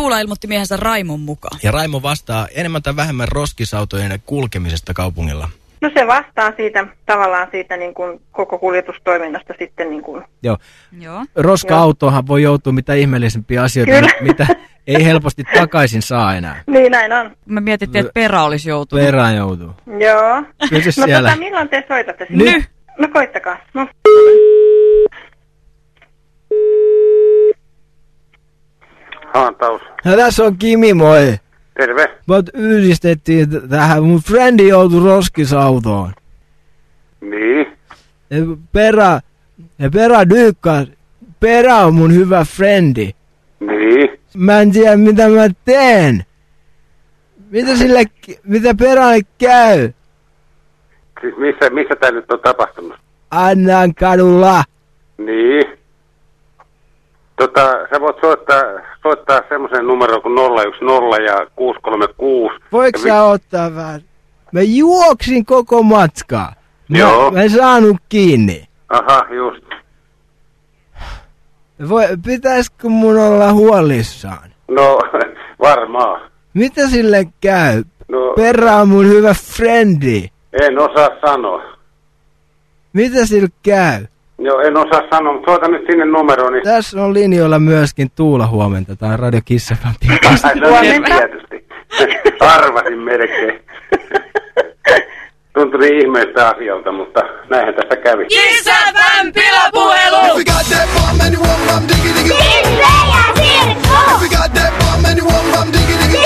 Tuula ilmoitti miehensä Raimon mukaan. Ja Raimo vastaa enemmän tai vähemmän roskisautojen kulkemisesta kaupungilla. No se vastaa siitä tavallaan siitä niin kuin koko kuljetustoiminnasta sitten niin kuin. Joo. Joo. Roska-autohan voi joutua mitä ihmeellisempiä asioita, Kyllä. mitä ei helposti takaisin saa enää. Niin näin on. Me mietittiin, että perä olisi joutunut. Perään joutuu. Joo. Pysy no siellä. tota, milloin te soitatte sinne? Nyt. No koittakaa. No. Haantaus. No tässä on Kimi, moi. Terve. Mut yhdistettiin tähän, mun frendi joutui roskisautoon. Niin. Ja perä, ja perä dyykkas. Perä on mun hyvä frendi. Niin. Mä en tiedä mitä mä teen. Mitä sille, mitä perälle käy? Siis missä, missä tämä nyt on tapahtunut? Annan kadulla. Niin. Tota, sä voit soittaa, soittaa semmoisen numeron kuin 010 ja 636. Voiko ja sä ottaa vähän? Mä juoksin koko matkaa. Mä, Joo. mä en saanut kiinni. Aha, just. Voi, pitäisikö mun olla huolissaan? No, varmaan. Mitä sille käy? No, Perä on mun hyvä frendi. en osaa sanoa. Mitä sille käy? Joo, en osaa sanoa, mutta soita nyt sinne numeroon, niin... Tässä on linjoilla myöskin Tuula huomenta tai Radio Kissafan Ai, se on niin tietysti. Arvasin melkein. Tuntui niin ihmeistä asialta, mutta näinhän tässä kävi. Kissäfän pilapuhelu! We got that bomb and you want bum diggy diggy. We got that bomb and you want bum diggy diggy.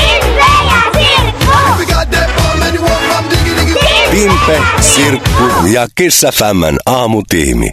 We got that bomb and you want bum diggy diggy. Timpe, Sirkku ja Kissa Famman aamutiimi.